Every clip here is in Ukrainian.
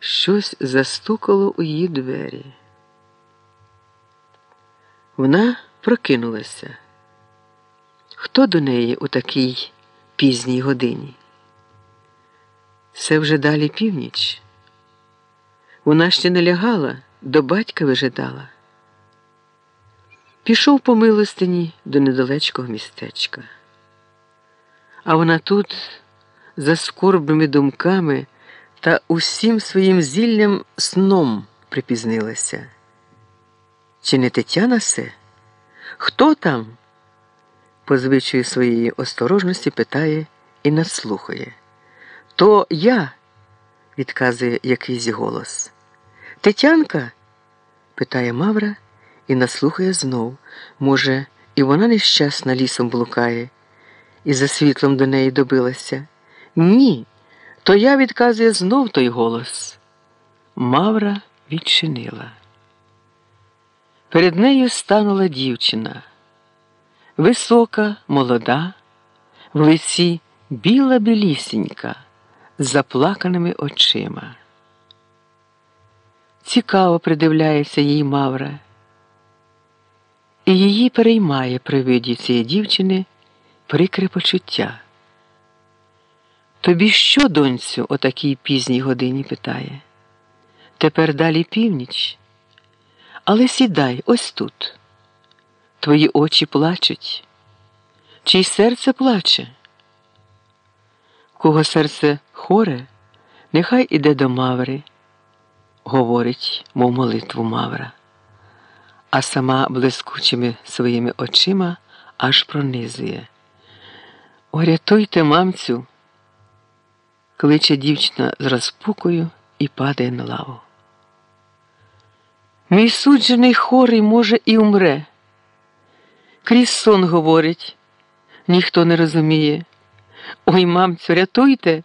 щось застукало у її двері. Вона прокинулася. Хто до неї у такій пізній годині? Це вже далі північ. Вона ще не лягала, до батька вижидала. Пішов по милостині до недалечкого містечка. А вона тут, за скорбними думками та усім своїм зіллям сном припізнилася. Чи не Тетяна се? Хто там? По звичаю своєї осторожності питає і надслухає. То я, відказує якийсь голос. Тетянка? питає Мавра і наслухає знов. Може, і вона нещасна лісом блукає, і за світлом до неї добилася. Ні, то я відказує знов той голос. Мавра відчинила. Перед нею станула дівчина. Висока, молода, в лиці біла білісінька, з заплаканими очима. Цікаво придивляється їй Мавра, і її переймає при виді цієї дівчини прикре почуття. Тобі що, донцю, о такій пізній годині питає? Тепер далі північ. Але сідай ось тут. Твої очі плачуть, чий серце плаче. Кого серце хоре, нехай іде до Маври, говорить, мов молитву Мавра, а сама блискучими своїми очима аж пронизує. Орятуйте, мамцю, кличе дівчина з розпукою і падає на лаву. Мій суджений хорий, може, і умре. Крізь сон говорить, ніхто не розуміє. Ой, мамцю, рятуйте.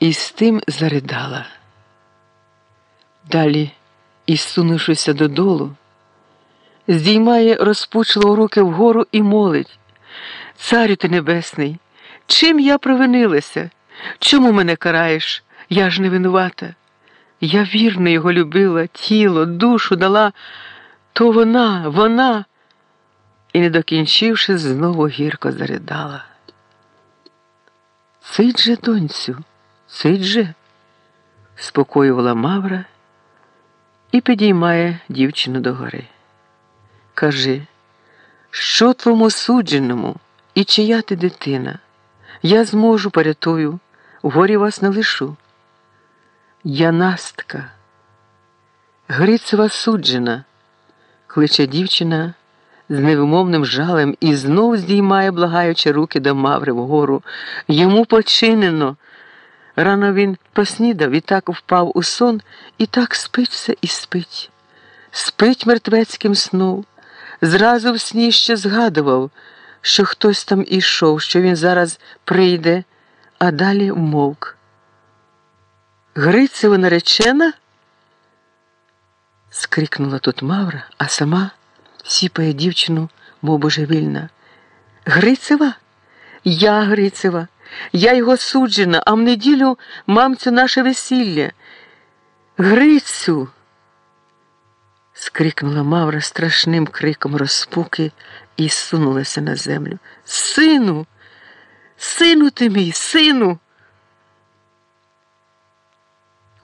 І з тим заридала. Далі, ісунувшися додолу, здіймає розпучло руки вгору і молить. Царю ти небесний, чим я провинилася? Чому мене караєш? Я ж не винувата. Я вірно його любила, тіло, душу дала, то вона, вона, і, не докінчивши, знову гірко заридала. Цить же, донцю, цить же, спокоювала Мавра і підіймає дівчину догори. Кажи, що твому судженому і чия ти дитина? Я зможу порятую, горі вас не лишу. Я Настка, Грицева суджена, кличе дівчина з невимовним жалем і знов здіймає, благаючи руки до Маври вгору. Йому починено. Рано він поснідав і так впав у сон, і так спить все і спить. Спить мертвецьким сном. Зразу в сні ще згадував, що хтось там ішов, що він зараз прийде, а далі вмовк. Грицева наречена? скрикнула тут Мавра, а сама сіпає дівчину, мов божевільна. Грицева? Я Грицева, я його суджена, а в неділю мамцю наше весілля. Грицю. Скрикнула Мавра страшним криком розпуки і сунулася на землю. Сину, сину ти мій, сину.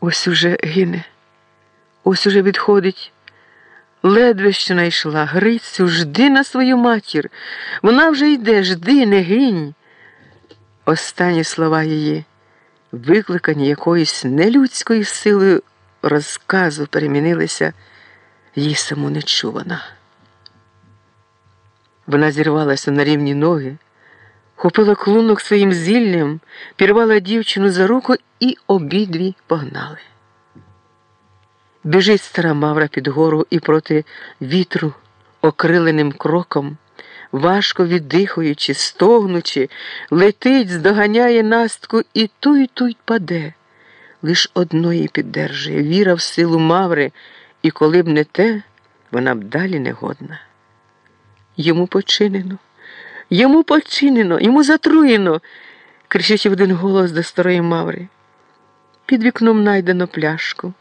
Ось уже гине, ось уже відходить. Ледве що найшла. Грицю, жди на свою матір. Вона вже йде, жди, не гинь. Останні слова її, викликані якоюсь нелюдською силою розказу, перемінилися, їй нечувана. Вона зірвалася на рівні ноги, хопила клунок своїм зіллям, пірвала дівчину за руку і обидві погнали. Біжить стара Мавра під гору і проти вітру окриленим кроком, важко віддихуючи, стогнучи, летить, здоганяє настку і ту й ту й паде. Лиш одної піддержує віра в силу Маври, і коли б не те, вона б далі негодна. Йому починено, йому починено, йому затруєно, кричить один голос до старої Маври. Під вікном найдено пляшку.